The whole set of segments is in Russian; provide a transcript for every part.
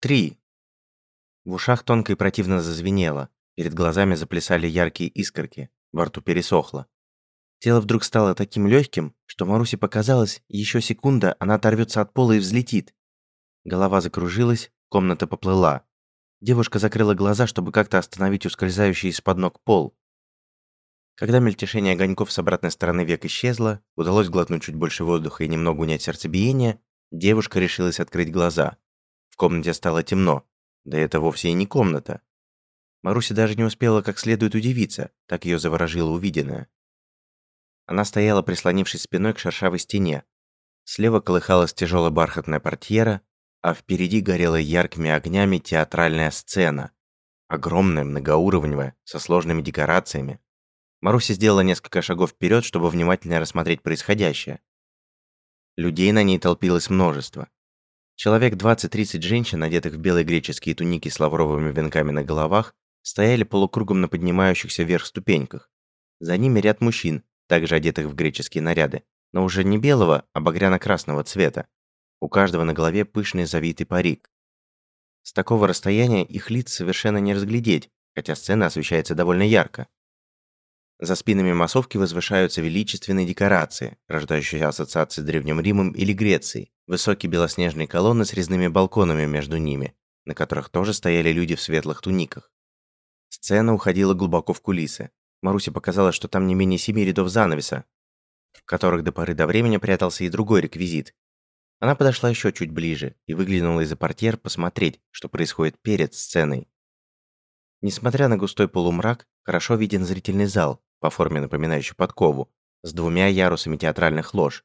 Три. В ушах тонко и противно зазвенело. Перед глазами заплясали яркие искорки. Во рту пересохло. Тело вдруг стало таким легким, что Марусе показалось, еще секунда, она оторвется от пола и взлетит. Голова закружилась, комната поплыла. Девушка закрыла глаза, чтобы как-то остановить ускользающий из-под ног пол. Когда мельтешение огоньков с обратной стороны век исчезло, удалось глотнуть чуть больше воздуха и немного унять сердцебиение, девушка решилась открыть глаза. Комнате стало темно. Да это вовсе и не комната. Маруся даже не успела как следует удивиться, так ее заворожило увиденное. Она стояла, прислонившись спиной к шершавой стене. Слева колыхалась тяжелая бархатная портьера, а впереди горела яркими огнями театральная сцена. Огромная, многоуровневая, со сложными декорациями. Маруся сделала несколько шагов вперед, чтобы внимательно рассмотреть происходящее. Людей на ней толпилось множество. Человек 20-30 женщин, одетых в белые греческие туники с лавровыми венками на головах, стояли полукругом на поднимающихся вверх ступеньках. За ними ряд мужчин, также одетых в греческие наряды, но уже не белого, а багряно-красного цвета. У каждого на голове пышный завитый парик. С такого расстояния их лиц совершенно не разглядеть, хотя сцена освещается довольно ярко. За спинами массовки возвышаются величественные декорации, рождающие ассоциации с Древним Римом или Грецией, высокие белоснежные колонны с резными балконами между ними, на которых тоже стояли люди в светлых туниках. Сцена уходила глубоко в кулисы. Марусе показалось, что там не менее семи рядов занавеса, в которых до поры до времени прятался и другой реквизит. Она подошла еще чуть ближе и выглянула из-за портьер посмотреть, что происходит перед сценой. Несмотря на густой полумрак, хорошо виден зрительный зал, по форме напоминающий подкову, с двумя ярусами театральных лож.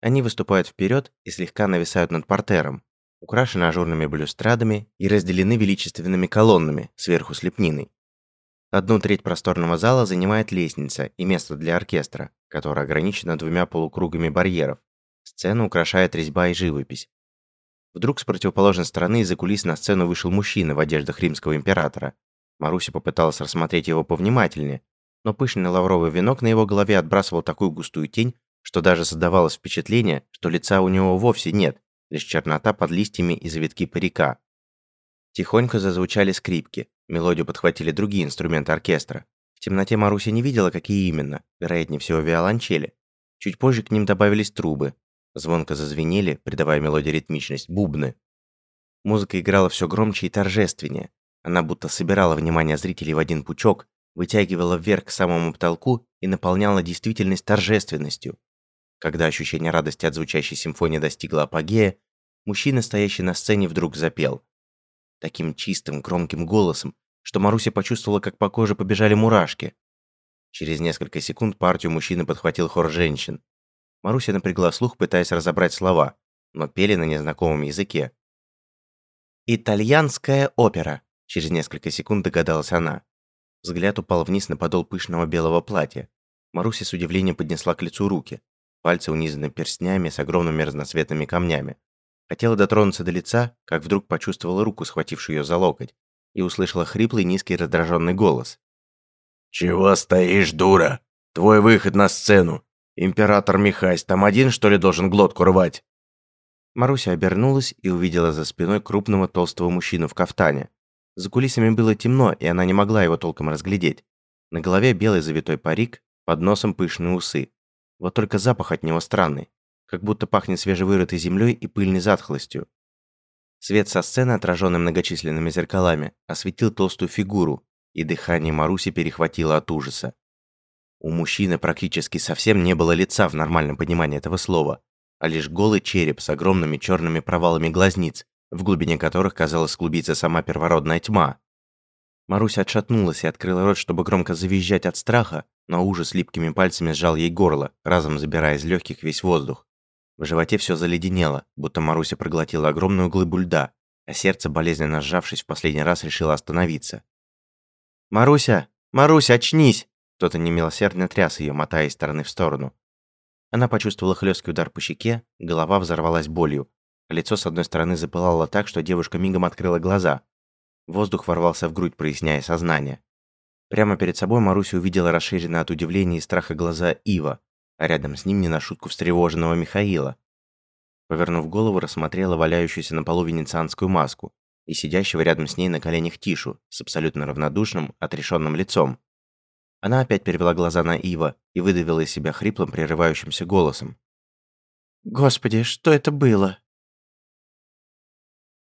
Они выступают вперед и слегка нависают над портером, украшены ажурными балюстрадами и разделены величественными колоннами, сверху с лепниной. Одну треть просторного зала занимает лестница и место для оркестра, которое ограничено двумя полукругами барьеров. Сцену украшает резьба и живопись. Вдруг с противоположной стороны из-за кулис на сцену вышел мужчина в одеждах римского императора. Маруся попыталась рассмотреть его повнимательнее, но пышный лавровый венок на его голове отбрасывал такую густую тень, что даже создавалось впечатление, что лица у него вовсе нет, лишь чернота под листьями и завитки парика. Тихонько зазвучали скрипки, мелодию подхватили другие инструменты оркестра. В темноте Маруся не видела, какие именно, вероятнее всего виолончели. Чуть позже к ним добавились трубы. Звонко зазвенели, придавая мелодии ритмичность, бубны. Музыка играла все громче и торжественнее. Она будто собирала внимание зрителей в один пучок, вытягивала вверх к самому потолку и наполняла действительность торжественностью. Когда ощущение радости от звучащей симфонии достигло апогея, мужчина, стоящий на сцене, вдруг запел. Таким чистым, громким голосом, что Маруся почувствовала, как по коже побежали мурашки. Через несколько секунд партию мужчины подхватил хор женщин. Маруся напрягла слух, пытаясь разобрать слова, но пели на незнакомом языке. «Итальянская опера», — через несколько секунд догадалась она. Взгляд упал вниз на подол пышного белого платья. Маруся с удивлением поднесла к лицу руки. Пальцы унизаны перстнями с огромными разноцветными камнями. Хотела дотронуться до лица, как вдруг почувствовала руку, схватившую ее за локоть, и услышала хриплый, низкий, раздраженный голос. «Чего стоишь, дура? Твой выход на сцену. Император Михась там один, что ли, должен глотку рвать?» Маруся обернулась и увидела за спиной крупного толстого мужчину в кафтане. За кулисами было темно, и она не могла его толком разглядеть. На голове белый завитой парик, под носом пышные усы. Вот только запах от него странный, как будто пахнет свежевырытой землей и пыльной затхлостью. Свет со сцены, отраженный многочисленными зеркалами, осветил толстую фигуру, и дыхание Маруси перехватило от ужаса. У мужчины практически совсем не было лица в нормальном понимании этого слова, а лишь голый череп с огромными черными провалами глазниц, в глубине которых, казалось, клубится сама первородная тьма. Маруся отшатнулась и открыла рот, чтобы громко завизжать от страха, но ужас липкими пальцами сжал ей горло, разом забирая из легких весь воздух. В животе все заледенело, будто Маруся проглотила огромную глыбу льда, а сердце, болезненно сжавшись, в последний раз решило остановиться. «Маруся! Маруся, очнись!» Кто-то немилосердно тряс ее, мотая из стороны в сторону. Она почувствовала хлесткий удар по щеке, голова взорвалась болью, Лицо с одной стороны запылало так, что девушка мигом открыла глаза. Воздух ворвался в грудь, проясняя сознание. Прямо перед собой Маруся увидела расширенные от удивления и страха глаза Ива, а рядом с ним не на шутку встревоженного Михаила. Повернув голову, рассмотрела валяющуюся на полу венецианскую маску. и сидящего рядом с ней на коленях Тишу с абсолютно равнодушным, отрешенным лицом. Она опять перевела глаза на Ива и выдавила из себя хриплым, прерывающимся голосом. «Господи, что это было?»